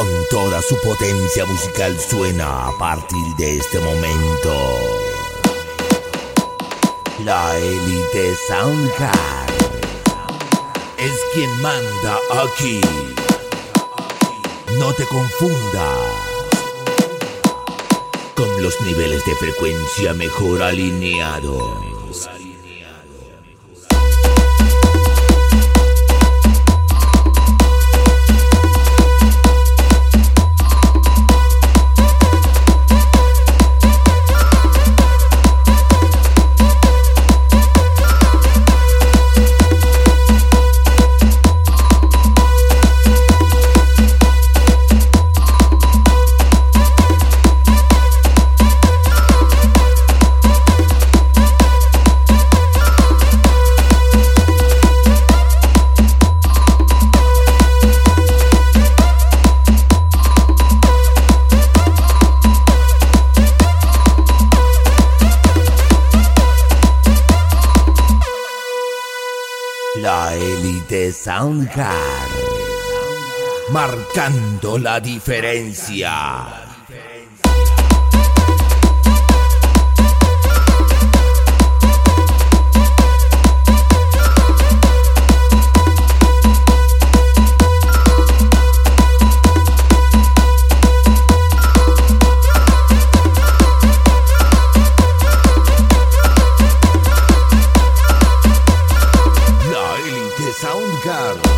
con toda su potencia musical suena a partir de este momento. La élite Soundcard es quien manda aquí. No te confundas con los niveles de frecuencia mejor alineados. La élite Soundcard. Marcando la diferencia. Soundcard.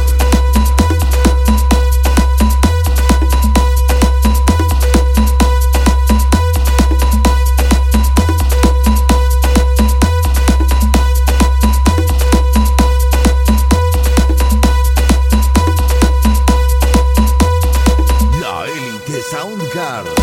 Soundcard.